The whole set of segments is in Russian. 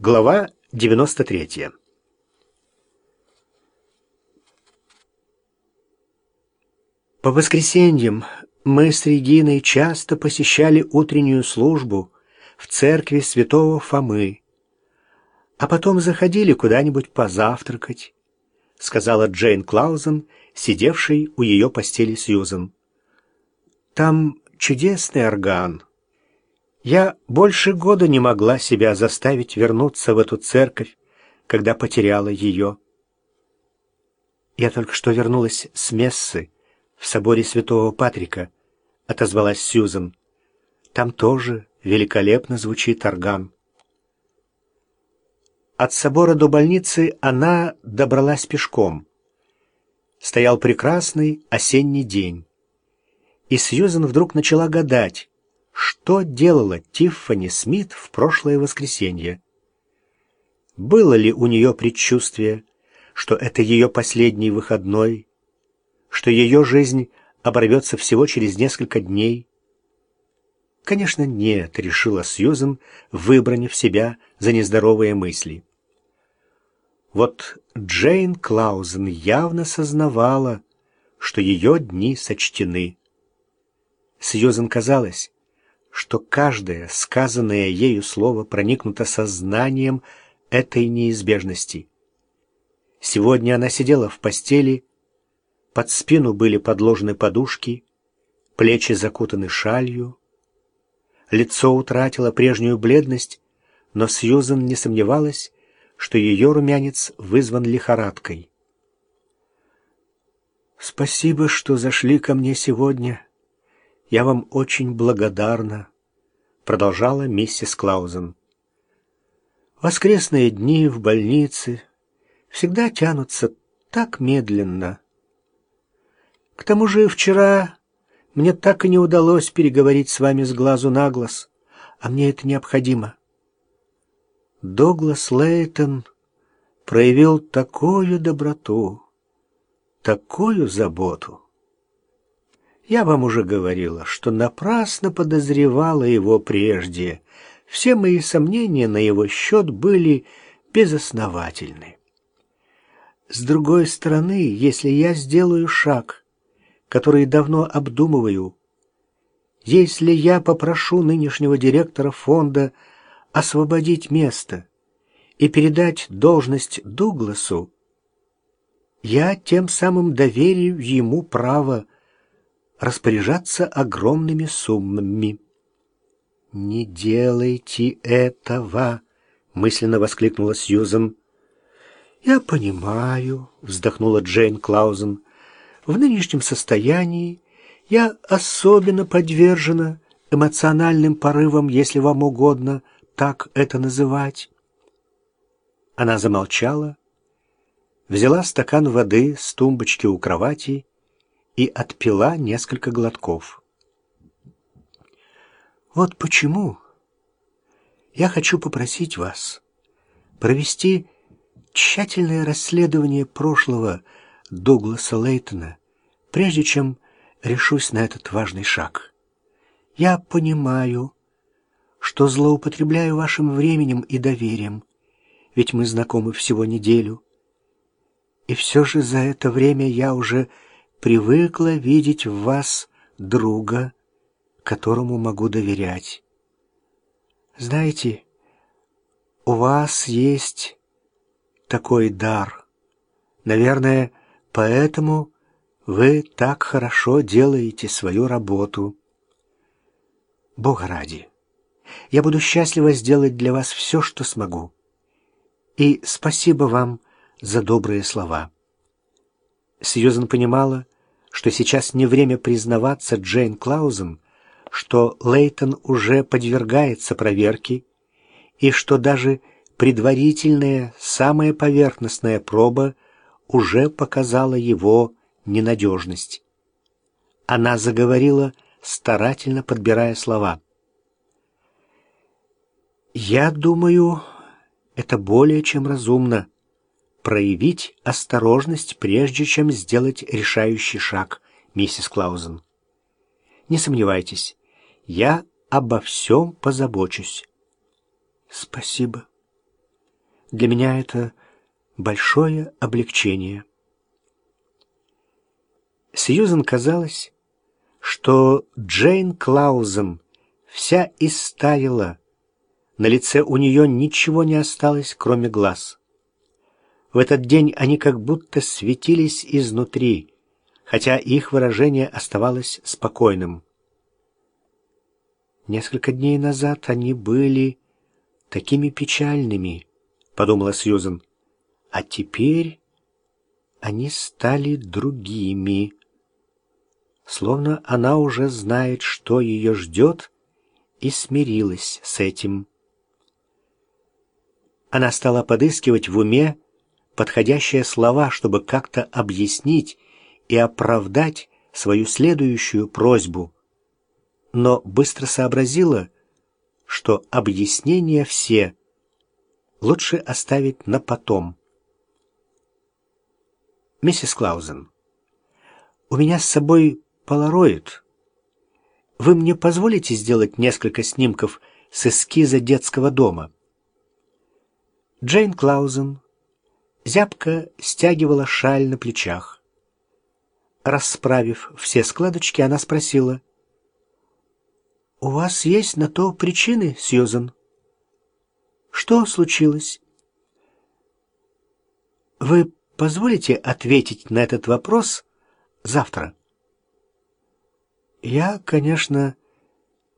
Глава 93 По воскресеньям мы с Региной часто посещали утреннюю службу в церкви святого Фомы, а потом заходили куда-нибудь позавтракать, сказала Джейн Клаузен, сидевший у ее постели Сьюзен. Там чудесный орган — я больше года не могла себя заставить вернуться в эту церковь, когда потеряла ее. Я только что вернулась с мессы в соборе святого Патрика, отозвалась Сьюзен. Там тоже великолепно звучит орган. От собора до больницы она добралась пешком. Стоял прекрасный осенний день. И Сьюзен вдруг начала гадать, что делала Тиффани Смит в прошлое воскресенье. Было ли у нее предчувствие, что это ее последний выходной, что ее жизнь оборвется всего через несколько дней? Конечно, нет, решила Сьюзен, выбранив себя за нездоровые мысли. Вот Джейн Клаузен явно сознавала, что ее дни сочтены. Сьюзен казалось, что каждое сказанное ею слово проникнуто сознанием этой неизбежности. Сегодня она сидела в постели, под спину были подложены подушки, плечи закутаны шалью, лицо утратило прежнюю бледность, но Сьюзен не сомневалась, что ее румянец вызван лихорадкой. «Спасибо, что зашли ко мне сегодня», «Я вам очень благодарна», — продолжала миссис Клаузен. «Воскресные дни в больнице всегда тянутся так медленно. К тому же вчера мне так и не удалось переговорить с вами с глазу на глаз, а мне это необходимо. Доглас Лейтон проявил такую доброту, такую заботу». Я вам уже говорила, что напрасно подозревала его прежде. Все мои сомнения на его счет были безосновательны. С другой стороны, если я сделаю шаг, который давно обдумываю, если я попрошу нынешнего директора фонда освободить место и передать должность Дугласу, я тем самым доверю ему право распоряжаться огромными суммами. «Не делайте этого!» — мысленно воскликнула Сьюзен. «Я понимаю», — вздохнула Джейн Клаузен. «В нынешнем состоянии я особенно подвержена эмоциональным порывам, если вам угодно так это называть». Она замолчала, взяла стакан воды с тумбочки у кровати и отпила несколько глотков. Вот почему я хочу попросить вас провести тщательное расследование прошлого Дугласа Лейтона, прежде чем решусь на этот важный шаг. Я понимаю, что злоупотребляю вашим временем и доверием, ведь мы знакомы всего неделю. И все же за это время я уже привыкла видеть в вас друга, которому могу доверять. Знаете, у вас есть такой дар. Наверное, поэтому вы так хорошо делаете свою работу. Бога ради, я буду счастлива сделать для вас все, что смогу. И спасибо вам за добрые слова. Сьюзен понимала, что сейчас не время признаваться Джейн Клаузен, что Лейтон уже подвергается проверке и что даже предварительная, самая поверхностная проба уже показала его ненадежность. Она заговорила, старательно подбирая слова. «Я думаю, это более чем разумно проявить осторожность, прежде чем сделать решающий шаг, миссис Клаузен. Не сомневайтесь, я обо всем позабочусь. Спасибо. Для меня это большое облегчение. Сьюзен казалось, что Джейн Клаузен вся истаяла. На лице у нее ничего не осталось, кроме глаз. В этот день они как будто светились изнутри, хотя их выражение оставалось спокойным. Несколько дней назад они были такими печальными, подумала Сьюзен. А теперь они стали другими. Словно она уже знает, что ее ждет, и смирилась с этим. Она стала подыскивать в уме подходящие слова, чтобы как-то объяснить и оправдать свою следующую просьбу — но быстро сообразила, что объяснения все лучше оставить на потом. «Миссис Клаузен, у меня с собой полароид. Вы мне позволите сделать несколько снимков с эскиза детского дома?» Джейн Клаузен зябко стягивала шаль на плечах. Расправив все складочки, она спросила — «У вас есть на то причины, Сьюзан?» «Что случилось?» «Вы позволите ответить на этот вопрос завтра?» «Я, конечно,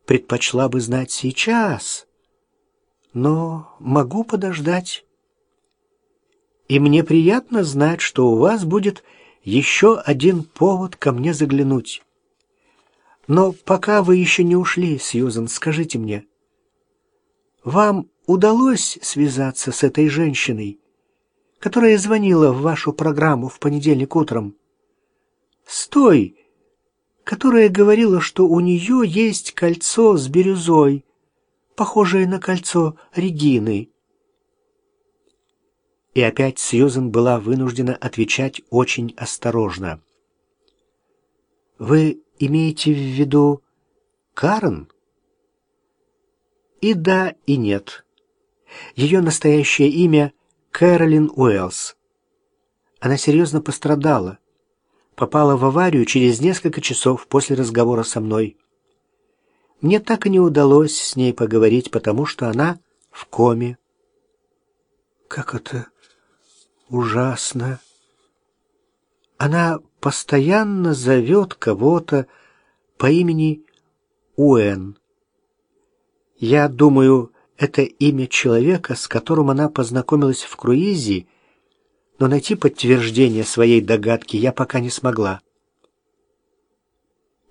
предпочла бы знать сейчас, но могу подождать. И мне приятно знать, что у вас будет еще один повод ко мне заглянуть». Но пока вы еще не ушли, Сьюзан, скажите мне, вам удалось связаться с этой женщиной, которая звонила в вашу программу в понедельник утром? С той, которая говорила, что у нее есть кольцо с бирюзой, похожее на кольцо Регины. И опять Сьюзен была вынуждена отвечать очень осторожно. «Вы имеете в виду Карен? И да, и нет. Ее настоящее имя Кэролин Уэллс. Она серьезно пострадала. Попала в аварию через несколько часов после разговора со мной. Мне так и не удалось с ней поговорить, потому что она в коме. Как это ужасно! Она постоянно зовет кого-то по имени Уэн. Я думаю, это имя человека, с которым она познакомилась в круизе, но найти подтверждение своей догадки я пока не смогла.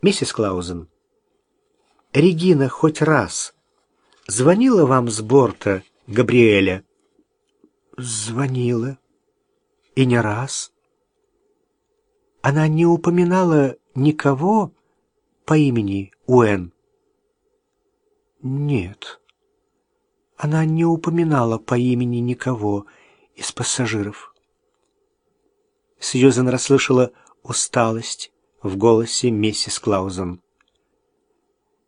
Миссис Клаузен, Регина хоть раз звонила вам с борта Габриэля? Звонила. И не раз. Она не упоминала никого по имени Уэн? Нет. Она не упоминала по имени никого из пассажиров. Сьюзен расслышала усталость в голосе миссис Клаузен.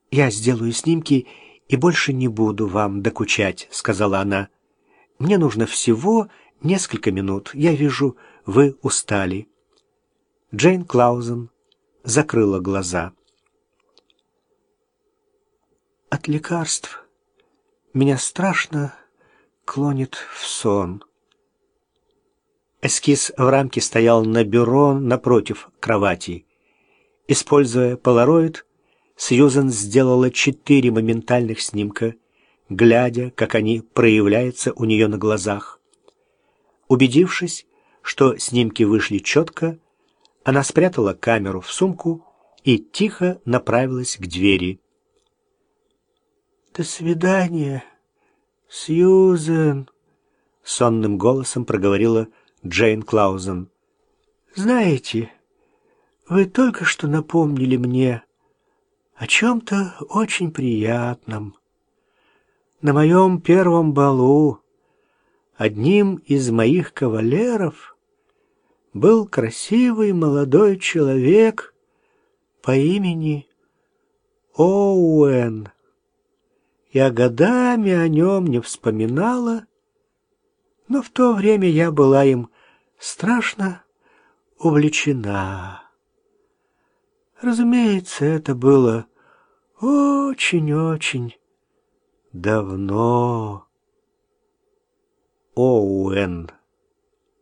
«Я сделаю снимки и больше не буду вам докучать», — сказала она. «Мне нужно всего несколько минут. Я вижу, вы устали». Джейн Клаузен закрыла глаза. «От лекарств меня страшно клонит в сон». Эскиз в рамке стоял на бюро напротив кровати. Используя полароид, Сьюзен сделала четыре моментальных снимка, глядя, как они проявляются у нее на глазах. Убедившись, что снимки вышли четко, она спрятала камеру в сумку и тихо направилась к двери. «До свидания, Сьюзен», — сонным голосом проговорила Джейн Клаузен. «Знаете, вы только что напомнили мне о чем-то очень приятном. На моем первом балу одним из моих кавалеров был красивый молодой человек по имени Оуэн. Я годами о нем не вспоминала, но в то время я была им страшно увлечена. Разумеется, это было очень-очень давно. Оуэн,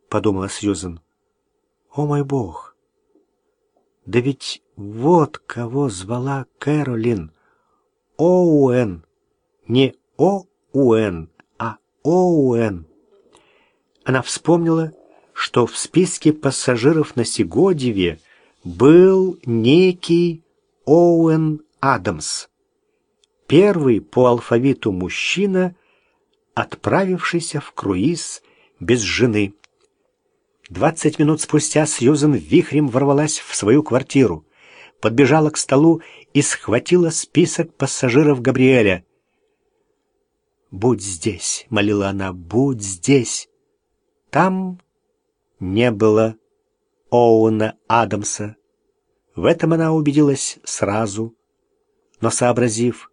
подумала Сьюзен. О мой бог! Да ведь вот кого звала Кэролин. Оуэн. Не Оуэн, а Оуэн. Она вспомнила, что в списке пассажиров на Сигодеве был некий Оуэн Адамс, первый по алфавиту мужчина, отправившийся в круиз без жены. Двадцать минут спустя Сьюзен вихрем ворвалась в свою квартиру, подбежала к столу и схватила список пассажиров Габриэля. «Будь здесь», — молила она, — «будь здесь». Там не было Оуэна Адамса. В этом она убедилась сразу, но сообразив,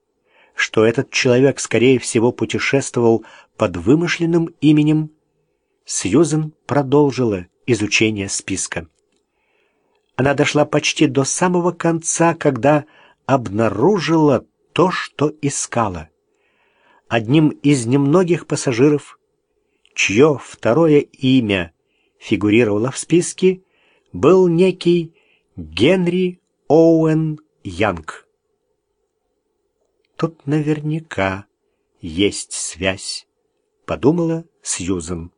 что этот человек, скорее всего, путешествовал под вымышленным именем, Сьюзен продолжила изучение списка. Она дошла почти до самого конца, когда обнаружила то, что искала. Одним из немногих пассажиров, чье второе имя фигурировало в списке, был некий Генри Оуэн Янг. Тут наверняка есть связь, подумала Сьюзен.